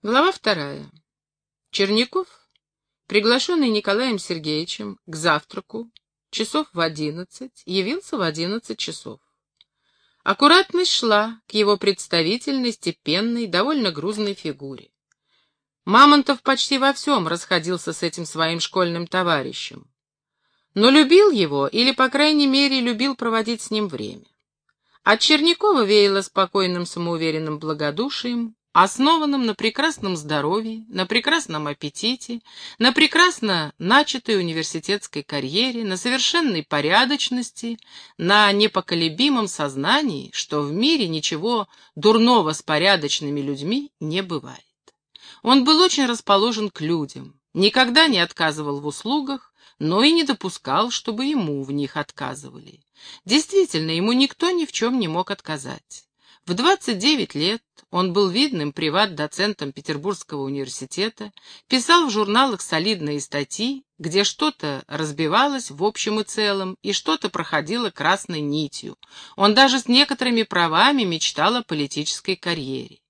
Глава вторая. Черняков, приглашенный Николаем Сергеевичем к завтраку, часов в одиннадцать, явился в одиннадцать часов. Аккуратность шла к его представительной, степенной, довольно грузной фигуре. Мамонтов почти во всем расходился с этим своим школьным товарищем. Но любил его, или, по крайней мере, любил проводить с ним время. От Чернякова веяло спокойным самоуверенным благодушием, основанном на прекрасном здоровье, на прекрасном аппетите, на прекрасно начатой университетской карьере, на совершенной порядочности, на непоколебимом сознании, что в мире ничего дурного с порядочными людьми не бывает. Он был очень расположен к людям, никогда не отказывал в услугах, но и не допускал, чтобы ему в них отказывали. Действительно, ему никто ни в чем не мог отказать. В 29 лет он был видным приват-доцентом Петербургского университета, писал в журналах солидные статьи, где что-то разбивалось в общем и целом, и что-то проходило красной нитью. Он даже с некоторыми правами мечтал о политической карьере.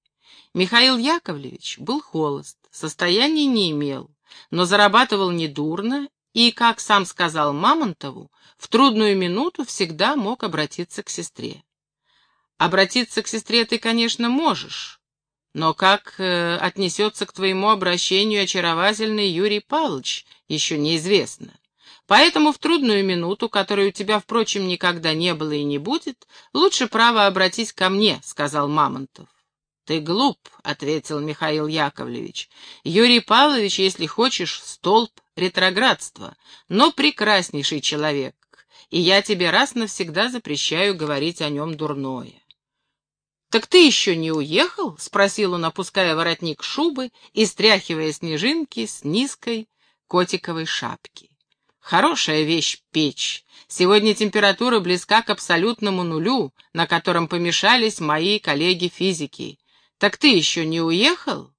Михаил Яковлевич был холост, состояния не имел, но зарабатывал недурно и, как сам сказал Мамонтову, в трудную минуту всегда мог обратиться к сестре. Обратиться к сестре ты, конечно, можешь, но как э, отнесется к твоему обращению очаровательный Юрий Павлович, еще неизвестно. Поэтому в трудную минуту, которой у тебя, впрочем, никогда не было и не будет, лучше право обратись ко мне, — сказал Мамонтов. «Ты глуп», — ответил Михаил Яковлевич. «Юрий Павлович, если хочешь, столб ретроградства, но прекраснейший человек, и я тебе раз навсегда запрещаю говорить о нем дурное». «Так ты еще не уехал?» — спросил он, опуская воротник шубы и стряхивая снежинки с низкой котиковой шапки. «Хорошая вещь печь. Сегодня температура близка к абсолютному нулю, на котором помешались мои коллеги-физики. Так ты еще не уехал?»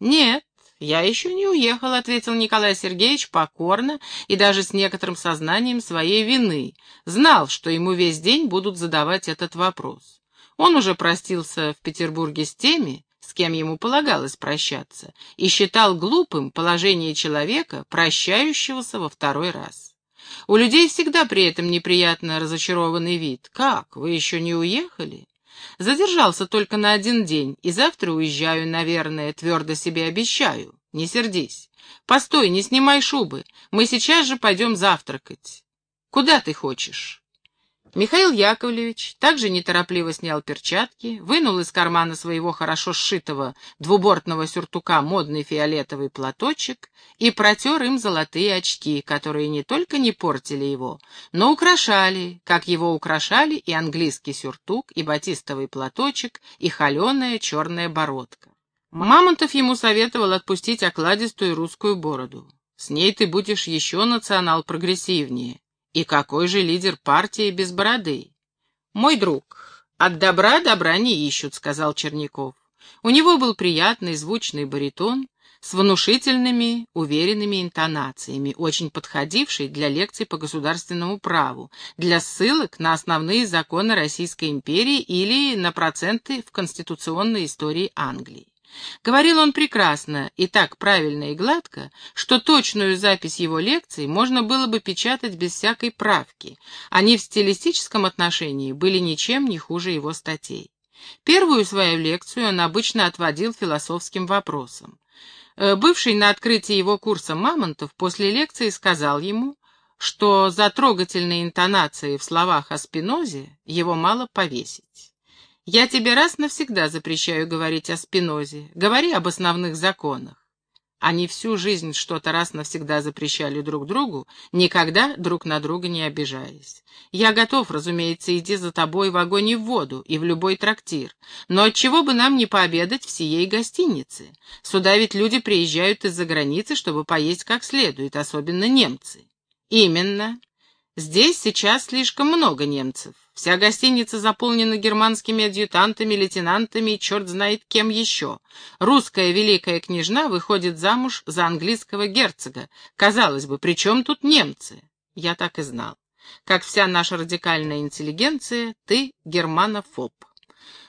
«Нет, я еще не уехал», — ответил Николай Сергеевич покорно и даже с некоторым сознанием своей вины. Знал, что ему весь день будут задавать этот вопрос. Он уже простился в Петербурге с теми, с кем ему полагалось прощаться, и считал глупым положение человека, прощающегося во второй раз. У людей всегда при этом неприятно разочарованный вид. «Как, вы еще не уехали?» «Задержался только на один день, и завтра уезжаю, наверное, твердо себе обещаю. Не сердись. Постой, не снимай шубы, мы сейчас же пойдем завтракать. Куда ты хочешь?» Михаил Яковлевич также неторопливо снял перчатки, вынул из кармана своего хорошо сшитого двубортного сюртука модный фиолетовый платочек и протер им золотые очки, которые не только не портили его, но украшали, как его украшали и английский сюртук, и батистовый платочек, и холеная черная бородка. Мамонтов ему советовал отпустить окладистую русскую бороду. С ней ты будешь еще национал-прогрессивнее. И какой же лидер партии без бороды? Мой друг, от добра добра не ищут, сказал Черняков. У него был приятный звучный баритон с внушительными, уверенными интонациями, очень подходивший для лекций по государственному праву, для ссылок на основные законы Российской империи или на проценты в конституционной истории Англии. Говорил он прекрасно и так правильно и гладко, что точную запись его лекций можно было бы печатать без всякой правки. Они в стилистическом отношении были ничем не хуже его статей. Первую свою лекцию он обычно отводил философским вопросам. Э, бывший на открытии его курса Мамонтов после лекции сказал ему, что за трогательные интонации в словах о Спинозе его мало повесить. Я тебе раз навсегда запрещаю говорить о Спинозе. Говори об основных законах. Они всю жизнь что-то раз навсегда запрещали друг другу, никогда друг на друга не обижаясь. Я готов, разумеется, идти за тобой в огонь и в воду, и в любой трактир. Но отчего бы нам не пообедать в сией гостинице? Сюда ведь люди приезжают из-за границы, чтобы поесть как следует, особенно немцы. Именно. Здесь сейчас слишком много немцев. Вся гостиница заполнена германскими адъютантами, лейтенантами и черт знает кем еще. Русская великая княжна выходит замуж за английского герцога. Казалось бы, при чем тут немцы? Я так и знал. Как вся наша радикальная интеллигенция, ты германофоб.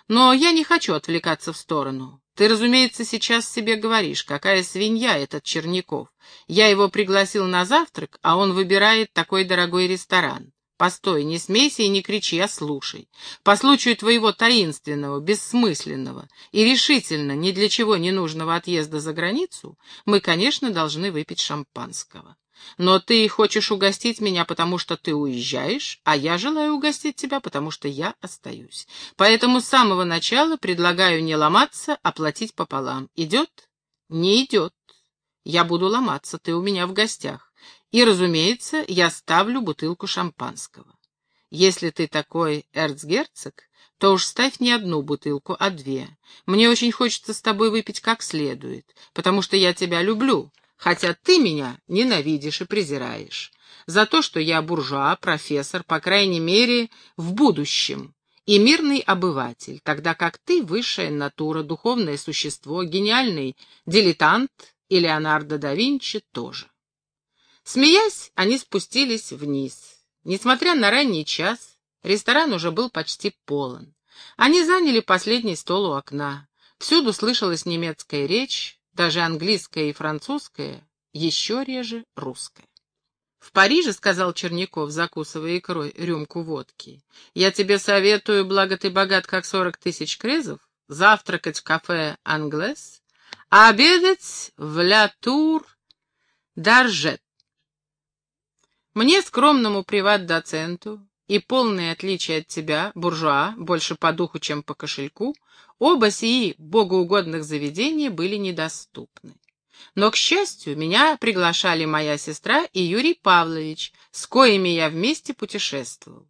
Но я не хочу отвлекаться в сторону. Ты, разумеется, сейчас себе говоришь, какая свинья этот Черняков. Я его пригласил на завтрак, а он выбирает такой дорогой ресторан. Постой, не смейся и не кричи, а слушай. По случаю твоего таинственного, бессмысленного и решительно ни для чего не нужного отъезда за границу, мы, конечно, должны выпить шампанского. Но ты хочешь угостить меня, потому что ты уезжаешь, а я желаю угостить тебя, потому что я остаюсь. Поэтому с самого начала предлагаю не ломаться, а платить пополам. Идет? Не идет. Я буду ломаться, ты у меня в гостях. И, разумеется, я ставлю бутылку шампанского. Если ты такой эрцгерцог, то уж ставь не одну бутылку, а две. Мне очень хочется с тобой выпить как следует, потому что я тебя люблю, хотя ты меня ненавидишь и презираешь. За то, что я буржуа, профессор, по крайней мере, в будущем, и мирный обыватель, тогда как ты высшая натура, духовное существо, гениальный дилетант и Леонардо да Винчи тоже. Смеясь, они спустились вниз. Несмотря на ранний час, ресторан уже был почти полон. Они заняли последний стол у окна. Всюду слышалась немецкая речь, даже английская и французская, еще реже русская. «В Париже, — сказал Черняков, закусывая икрой рюмку водки, — я тебе советую, благо ты богат, как сорок тысяч крезов, завтракать в кафе «Англес», а обедать в «Ля Тур Даржет». Мне, скромному приват-доценту, и полное отличие от тебя, буржуа, больше по духу, чем по кошельку, оба сии богоугодных заведения были недоступны. Но, к счастью, меня приглашали моя сестра и Юрий Павлович, с коими я вместе путешествовал.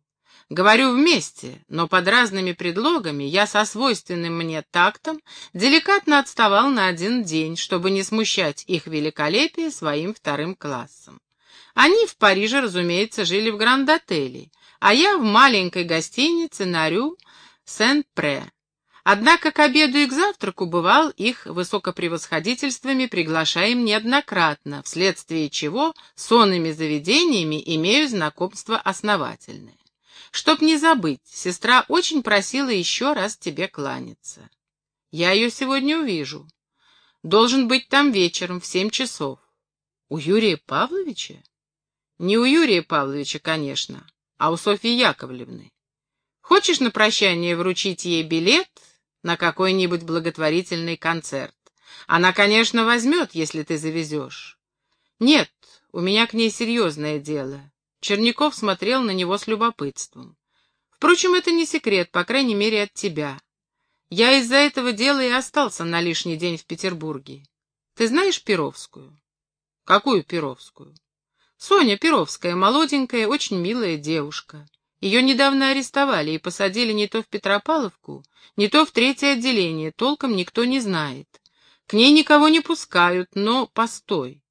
Говорю вместе, но под разными предлогами я со свойственным мне тактом деликатно отставал на один день, чтобы не смущать их великолепие своим вторым классом. Они в Париже, разумеется, жили в Гранд-отеле, а я в маленькой гостинице на Рю Сен-Пре. Однако к обеду и к завтраку бывал их высокопревосходительствами приглашаем неоднократно, вследствие чего с онными заведениями имею знакомство основательное. Чтоб не забыть, сестра очень просила еще раз тебе кланяться. Я ее сегодня увижу. Должен быть там вечером в семь часов. У Юрия Павловича? Не у Юрия Павловича, конечно, а у Софьи Яковлевны. Хочешь на прощание вручить ей билет на какой-нибудь благотворительный концерт? Она, конечно, возьмет, если ты завезешь. Нет, у меня к ней серьезное дело. Черняков смотрел на него с любопытством. Впрочем, это не секрет, по крайней мере, от тебя. Я из-за этого дела и остался на лишний день в Петербурге. Ты знаешь Перовскую? Какую Перовскую? Соня Перовская, молоденькая, очень милая девушка. Ее недавно арестовали и посадили не то в Петропавловку, не то в третье отделение, толком никто не знает. К ней никого не пускают, но постой.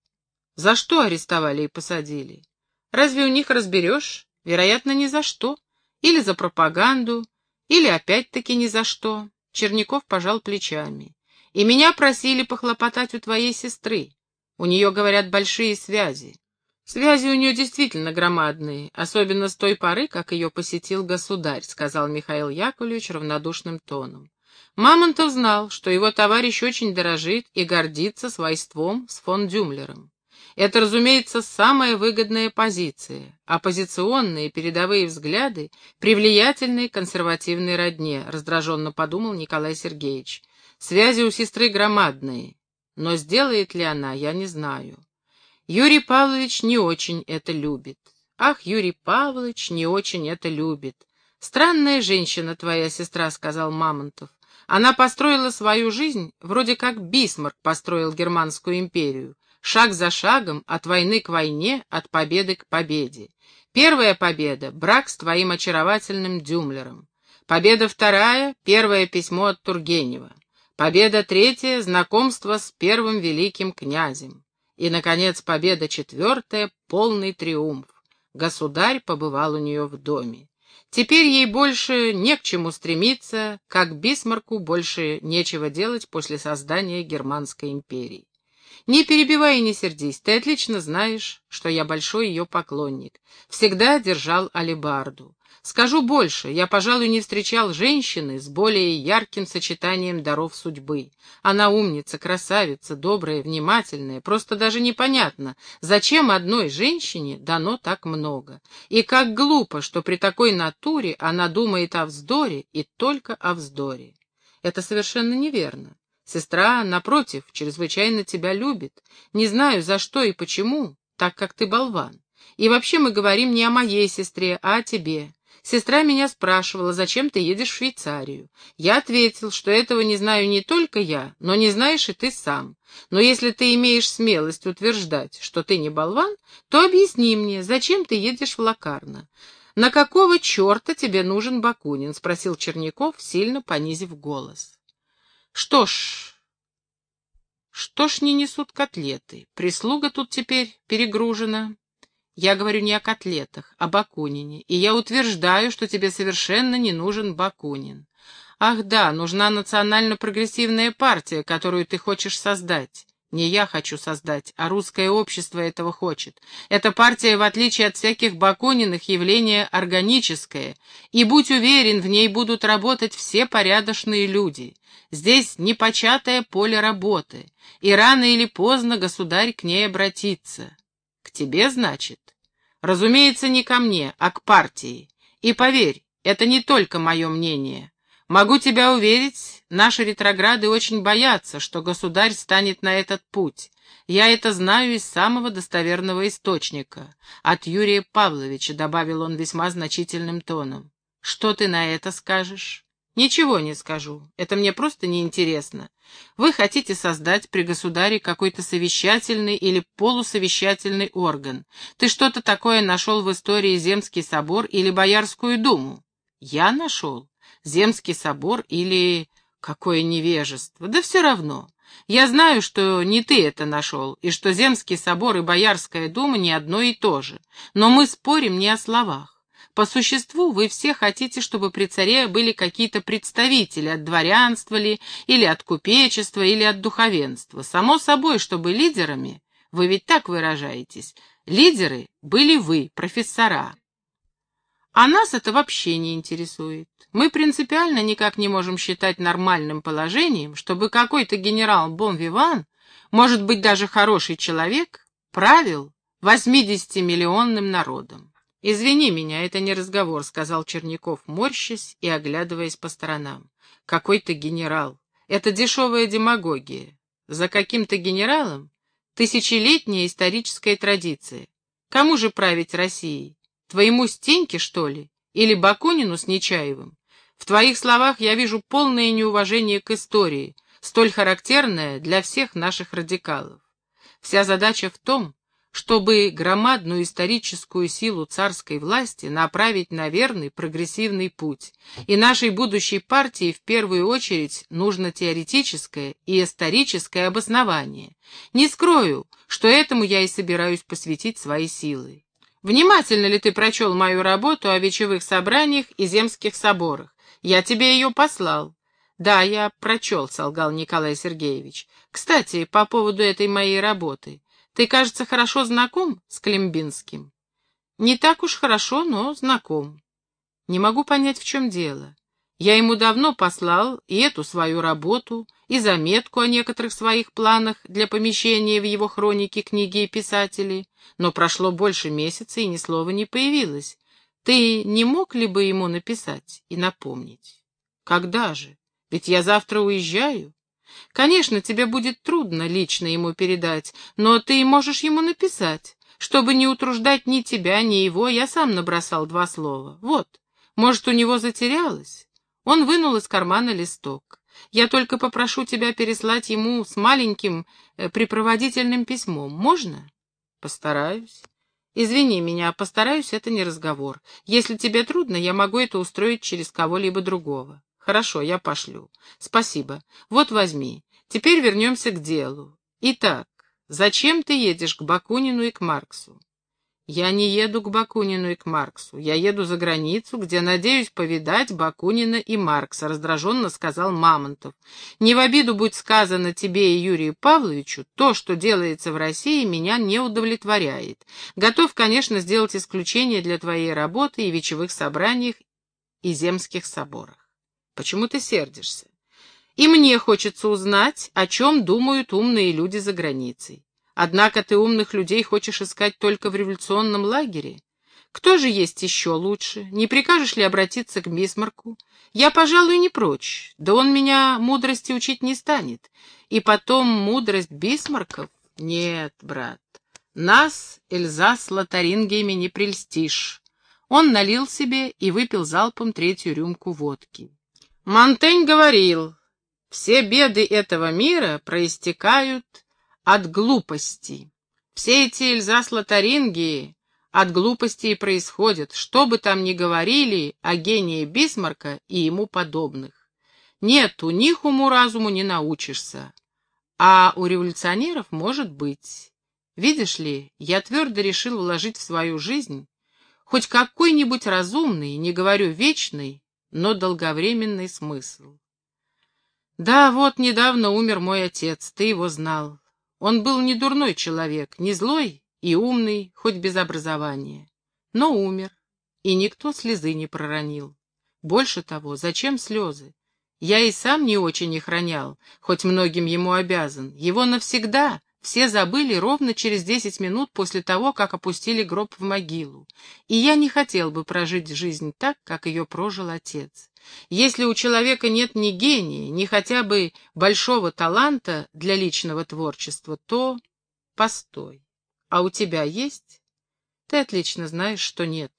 За что арестовали и посадили? Разве у них разберешь? Вероятно, ни за что. Или за пропаганду, или опять-таки ни за что. Черняков пожал плечами. И меня просили похлопотать у твоей сестры. У нее, говорят, большие связи. «Связи у нее действительно громадные, особенно с той поры, как ее посетил государь», — сказал Михаил Яковлевич равнодушным тоном. Мамонтов знал, что его товарищ очень дорожит и гордится свойством с фон Дюмлером. Это, разумеется, самая выгодная позиция. Оппозиционные передовые взгляды при влиятельной консервативной родне, раздраженно подумал Николай Сергеевич. Связи у сестры громадные, но сделает ли она, я не знаю. Юрий Павлович не очень это любит. Ах, Юрий Павлович не очень это любит. Странная женщина твоя сестра, сказал Мамонтов. Она построила свою жизнь, вроде как Бисмарк построил Германскую империю, шаг за шагом, от войны к войне, от победы к победе. Первая победа — брак с твоим очаровательным Дюмлером. Победа вторая — первое письмо от Тургенева. Победа третья — знакомство с первым великим князем. И, наконец, победа четвертая — полный триумф. Государь побывал у нее в доме. Теперь ей больше не к чему стремиться, как Бисмарку больше нечего делать после создания Германской империи. Не перебивай и не сердись, ты отлично знаешь, что я большой ее поклонник. Всегда держал алебарду. Скажу больше, я, пожалуй, не встречал женщины с более ярким сочетанием даров судьбы. Она умница, красавица, добрая, внимательная, просто даже непонятно, зачем одной женщине дано так много. И как глупо, что при такой натуре она думает о вздоре и только о вздоре. Это совершенно неверно. Сестра, напротив, чрезвычайно тебя любит. Не знаю, за что и почему, так как ты болван. И вообще мы говорим не о моей сестре, а о тебе. Сестра меня спрашивала, зачем ты едешь в Швейцарию. Я ответил, что этого не знаю не только я, но не знаешь и ты сам. Но если ты имеешь смелость утверждать, что ты не болван, то объясни мне, зачем ты едешь в Лакарно. «На какого черта тебе нужен Бакунин?» — спросил Черняков, сильно понизив голос. «Что ж, что ж не несут котлеты? Прислуга тут теперь перегружена. Я говорю не о котлетах, а Бакунине, и я утверждаю, что тебе совершенно не нужен Бакунин. Ах да, нужна национально-прогрессивная партия, которую ты хочешь создать. Не я хочу создать, а русское общество этого хочет. Эта партия, в отличие от всяких Бакуниных, явление органическое, и, будь уверен, в ней будут работать все порядочные люди. Здесь непочатое поле работы, и рано или поздно государь к ней обратится. К тебе, значит? Разумеется, не ко мне, а к партии. И поверь, это не только мое мнение. Могу тебя уверить, наши ретрограды очень боятся, что государь станет на этот путь. Я это знаю из самого достоверного источника. От Юрия Павловича, добавил он весьма значительным тоном. Что ты на это скажешь? Ничего не скажу. Это мне просто неинтересно. Вы хотите создать при государе какой-то совещательный или полусовещательный орган. Ты что-то такое нашел в истории Земский собор или Боярскую думу? Я нашел. Земский собор или... Какое невежество. Да все равно. Я знаю, что не ты это нашел, и что Земский собор и Боярская дума не одно и то же. Но мы спорим не о словах. По существу вы все хотите, чтобы при царе были какие-то представители, от дворянства ли, или от купечества, или от духовенства. Само собой, чтобы лидерами, вы ведь так выражаетесь, лидеры были вы, профессора. А нас это вообще не интересует. Мы принципиально никак не можем считать нормальным положением, чтобы какой-то генерал Бон-Виван, может быть даже хороший человек, правил 80-миллионным народом. «Извини меня, это не разговор», — сказал Черняков, морщась и оглядываясь по сторонам. «Какой-то генерал. Это дешевая демагогия. За каким-то генералом тысячелетняя историческая традиция. Кому же править Россией? Твоему Стеньке, что ли? Или Бакунину с Нечаевым? В твоих словах я вижу полное неуважение к истории, столь характерное для всех наших радикалов. Вся задача в том, чтобы громадную историческую силу царской власти направить на верный прогрессивный путь. И нашей будущей партии в первую очередь нужно теоретическое и историческое обоснование. Не скрою, что этому я и собираюсь посвятить свои силы. Внимательно ли ты прочел мою работу о вечевых собраниях и земских соборах? Я тебе ее послал. Да, я прочел, солгал Николай Сергеевич. Кстати, по поводу этой моей работы. Ты, кажется, хорошо знаком с Клембинским. Не так уж хорошо, но знаком. Не могу понять, в чем дело. Я ему давно послал и эту свою работу, и заметку о некоторых своих планах для помещения в его хроники книги и писателей, но прошло больше месяца, и ни слова не появилось. Ты не мог ли бы ему написать и напомнить? Когда же? Ведь я завтра уезжаю. Конечно, тебе будет трудно лично ему передать, но ты можешь ему написать. Чтобы не утруждать ни тебя, ни его, я сам набросал два слова. Вот, может, у него затерялось? Он вынул из кармана листок. Я только попрошу тебя переслать ему с маленьким э, припроводительным письмом. Можно? Постараюсь. Извини меня, постараюсь, это не разговор. Если тебе трудно, я могу это устроить через кого-либо другого. Хорошо, я пошлю. Спасибо. Вот возьми. Теперь вернемся к делу. Итак, зачем ты едешь к Бакунину и к Марксу? Я не еду к Бакунину и к Марксу. Я еду за границу, где надеюсь повидать Бакунина и Маркса, раздраженно сказал Мамонтов. Не в обиду будь сказано тебе и Юрию Павловичу, то, что делается в России, меня не удовлетворяет. Готов, конечно, сделать исключение для твоей работы и вечевых собраниях и земских соборах. Почему ты сердишься? И мне хочется узнать, о чем думают умные люди за границей. Однако ты умных людей хочешь искать только в революционном лагере. Кто же есть еще лучше? Не прикажешь ли обратиться к Бисмарку? Я, пожалуй, не прочь. Да он меня мудрости учить не станет. И потом мудрость Бисмарков? Нет, брат, нас, Эльзас Лотарингиями, не прельстишь. Он налил себе и выпил залпом третью рюмку водки. Монтень говорил, все беды этого мира проистекают от глупости. Все эти Эльзас-Лотарингии от глупости и происходят, что бы там ни говорили о гении Бисмарка и ему подобных. Нет, у них уму-разуму не научишься, а у революционеров может быть. Видишь ли, я твердо решил вложить в свою жизнь хоть какой-нибудь разумный, не говорю вечный, но долговременный смысл. Да, вот недавно умер мой отец, ты его знал. Он был не дурной человек, не злой и умный, хоть без образования. Но умер, и никто слезы не проронил. Больше того, зачем слезы? Я и сам не очень их ронял, хоть многим ему обязан. Его навсегда все забыли ровно через десять минут после того, как опустили гроб в могилу. И я не хотел бы прожить жизнь так, как ее прожил отец. Если у человека нет ни гения, ни хотя бы большого таланта для личного творчества, то... Постой. А у тебя есть? Ты отлично знаешь, что нет.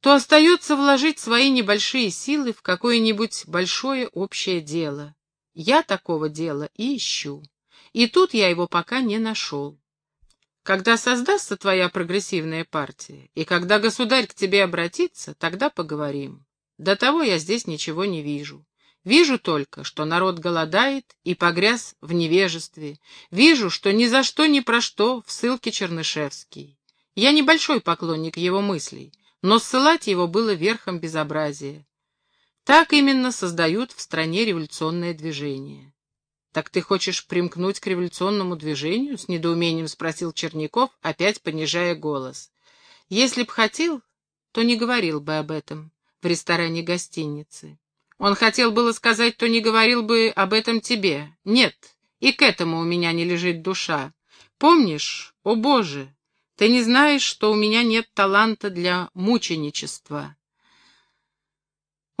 То остается вложить свои небольшие силы в какое-нибудь большое общее дело. Я такого дела и ищу. И тут я его пока не нашел. Когда создастся твоя прогрессивная партия, и когда государь к тебе обратится, тогда поговорим. До того я здесь ничего не вижу. Вижу только, что народ голодает и погряз в невежестве. Вижу, что ни за что ни про что в ссылке Чернышевский. Я небольшой поклонник его мыслей, но ссылать его было верхом безобразия. Так именно создают в стране революционное движение. «Так ты хочешь примкнуть к революционному движению?» — с недоумением спросил Черняков, опять понижая голос. «Если б хотел, то не говорил бы об этом в ресторане гостиницы. Он хотел было сказать, то не говорил бы об этом тебе. Нет, и к этому у меня не лежит душа. Помнишь, о Боже, ты не знаешь, что у меня нет таланта для мученичества.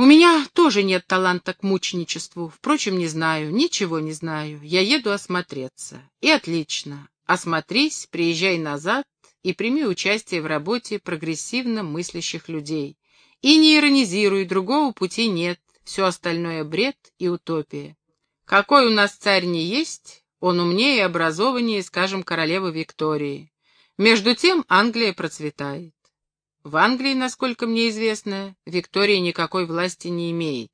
У меня тоже нет таланта к мученичеству. Впрочем, не знаю, ничего не знаю. Я еду осмотреться. И отлично. Осмотрись, приезжай назад и прими участие в работе прогрессивно мыслящих людей. И не иронизируй, другого пути нет, все остальное бред и утопия. Какой у нас царь не есть, он умнее и образованнее, скажем, королевы Виктории. Между тем Англия процветает. В Англии, насколько мне известно, Виктория никакой власти не имеет.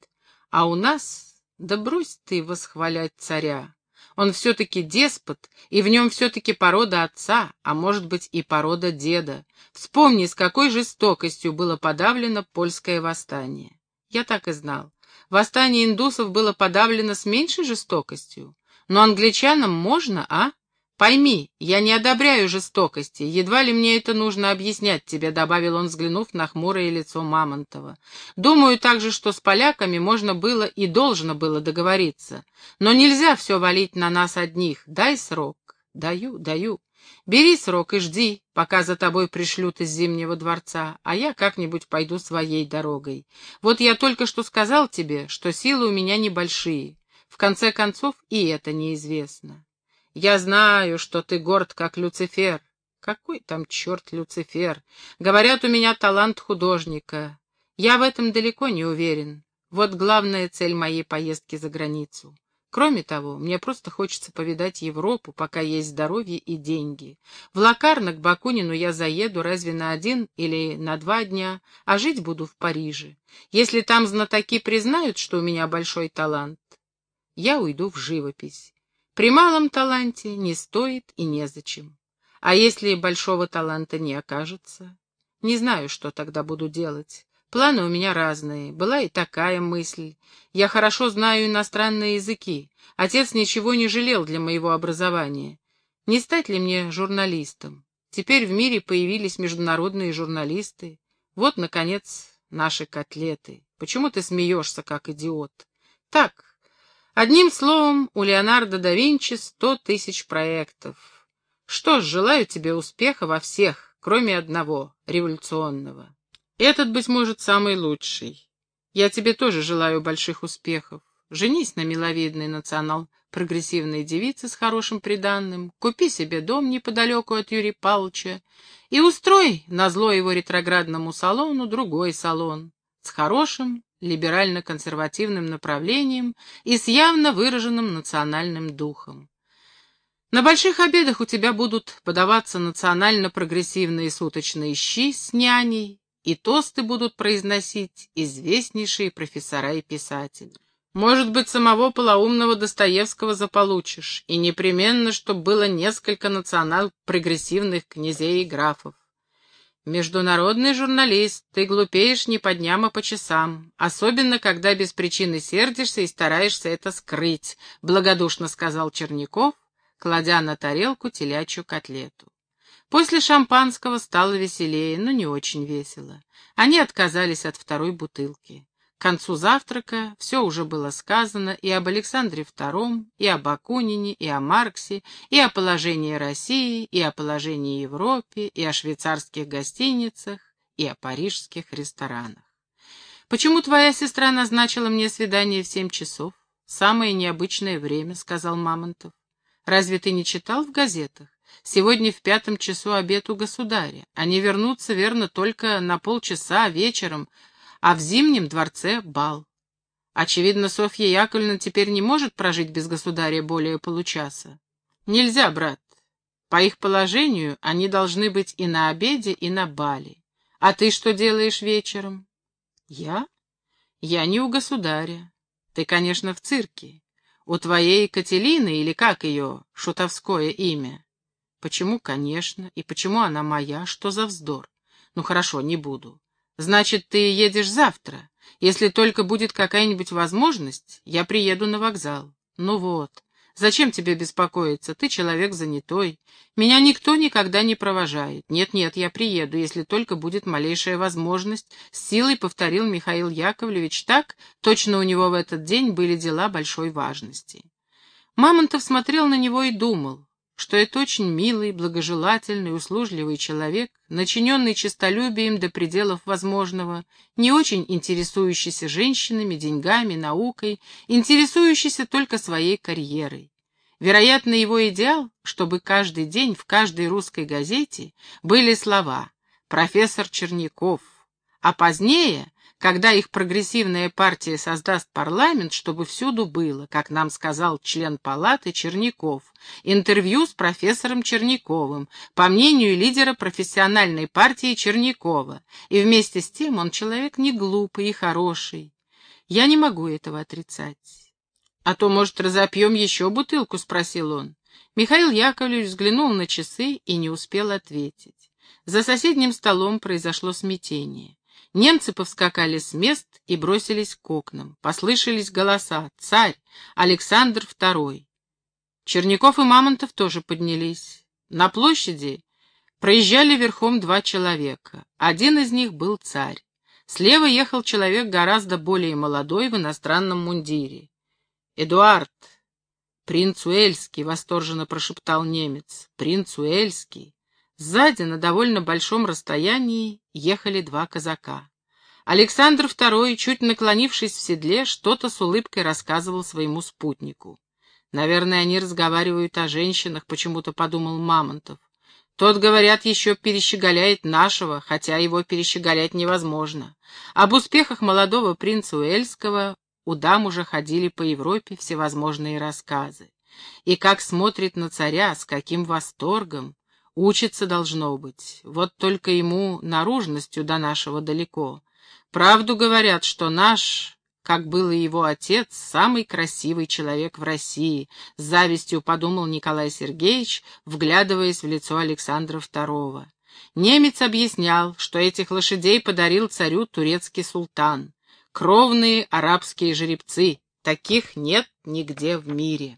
А у нас, да брось ты восхвалять царя. Он все-таки деспот, и в нем все-таки порода отца, а может быть и порода деда. Вспомни, с какой жестокостью было подавлено польское восстание. Я так и знал. Восстание индусов было подавлено с меньшей жестокостью. Но англичанам можно, а? «Пойми, я не одобряю жестокости, едва ли мне это нужно объяснять тебе», — добавил он, взглянув на хмурое лицо Мамонтова. «Думаю также, что с поляками можно было и должно было договориться. Но нельзя все валить на нас одних. Дай срок». «Даю, даю. Бери срок и жди, пока за тобой пришлют из Зимнего дворца, а я как-нибудь пойду своей дорогой. Вот я только что сказал тебе, что силы у меня небольшие. В конце концов, и это неизвестно». Я знаю, что ты горд, как Люцифер. Какой там черт Люцифер? Говорят, у меня талант художника. Я в этом далеко не уверен. Вот главная цель моей поездки за границу. Кроме того, мне просто хочется повидать Европу, пока есть здоровье и деньги. В Лакарно к Бакунину я заеду разве на один или на два дня, а жить буду в Париже. Если там знатоки признают, что у меня большой талант, я уйду в живопись. При малом таланте не стоит и незачем. А если большого таланта не окажется? Не знаю, что тогда буду делать. Планы у меня разные. Была и такая мысль. Я хорошо знаю иностранные языки. Отец ничего не жалел для моего образования. Не стать ли мне журналистом? Теперь в мире появились международные журналисты. Вот, наконец, наши котлеты. Почему ты смеешься, как идиот? Так, одним словом, у Леонардо да Винчи сто тысяч проектов. Что ж, желаю тебе успеха во всех, кроме одного, революционного. Этот, быть может, самый лучший. Я тебе тоже желаю больших успехов. Женись на миловидной национал-прогрессивной девице с хорошим приданным, купи себе дом неподалеку от Юрия Павловича и устрой на зло его ретроградному салону другой салон с хорошим либерально-консервативным направлением и с явно выраженным национальным духом. На больших обедах у тебя будут подаваться национально-прогрессивные суточные щи с няней, и тосты будут произносить известнейшие профессора и писатели. Может быть, самого полоумного Достоевского заполучишь, и непременно, чтоб было несколько национал-прогрессивных князей и графов. Международный журналист, ты глупеешь не по дням, а по часам, особенно когда без причины сердишься и стараешься это скрыть, — благодушно сказал Черняков, кладя на тарелку телячью котлету. После шампанского стало веселее, но не очень весело. Они отказались от второй бутылки. К концу завтрака все уже было сказано и об Александре II, и об Акунине, и о Марксе, и о положении России, и о положении Европы, и о швейцарских гостиницах, и о парижских ресторанах. «Почему твоя сестра назначила мне свидание в семь часов? Самое необычное время», — сказал Мамонтов. «Разве ты не читал в газетах? Сегодня в пятом часу обед у государя. Они вернутся, верно, только на полчаса вечером, а в Зимнем дворце бал. Очевидно, Софья Яковлевна теперь не может прожить без государя более получаса. Нельзя, брат. По их положению они должны быть и на обеде, и на бале. А ты что делаешь вечером? Я? Я не у государя. Ты, конечно, в цирке. У твоей Кателины, или как ее, шутовское имя? Почему, конечно, и почему она моя, что за вздор? Ну хорошо, не буду. Значит, ты едешь завтра. Если только будет какая-нибудь возможность, я приеду на вокзал. Ну вот. Зачем тебе беспокоиться? Ты человек занятой. Меня никто никогда не провожает. Нет-нет, я приеду, если только будет малейшая возможность. С силой повторил Михаил Яковлевич так, точно у него в этот день были дела большой важности. Мамонтов смотрел на него и думал что это очень милый, благожелательный, услужливый человек, начиненный честолюбием до пределов возможного, не очень интересующийся женщинами, деньгами, наукой, интересующийся только своей карьерой. Вероятно, его идеал, чтобы каждый день в каждой русской газете были слова «профессор Черняков», а позднее когда их прогрессивная партия создаст парламент, чтобы всюду было, как нам сказал член палаты Черняков, интервью с профессором Черняковым, по мнению лидера профессиональной партии Чернякова, и вместе с тем он человек не глупый и хороший. Я не могу этого отрицать. «А то, может, разопьем еще бутылку?» — спросил он. Михаил Яковлевич взглянул на часы и не успел ответить. За соседним столом произошло смятение. Немцы повскакали с мест и бросились к окнам. Послышались голоса «Царь! Александр II!». Черняков и Мамонтов тоже поднялись. На площади проезжали верхом два человека. Один из них был царь. Слева ехал человек гораздо более молодой в иностранном мундире. «Эдуард! Принц Уэльский!» — восторженно прошептал немец. «Принц Уэльский!» Сзади, на довольно большом расстоянии, ехали два казака. Александр II, чуть наклонившись в седле, что-то с улыбкой рассказывал своему спутнику. «Наверное, они разговаривают о женщинах», — почему-то подумал Мамонтов. «Тот, говорят, еще перещеголяет нашего, хотя его перещеголять невозможно. Об успехах молодого принца Уэльского у дам уже ходили по Европе всевозможные рассказы. И как смотрит на царя, с каким восторгом, Учится должно быть. Вот только ему наружностью до нашего далеко. Правду говорят, что наш как был и его отец, самый красивый человек в России, с завистью подумал Николай Сергеевич, вглядываясь в лицо Александра II. Немец объяснял, что этих лошадей подарил царю турецкий султан. Кровные арабские жеребцы, таких нет нигде в мире.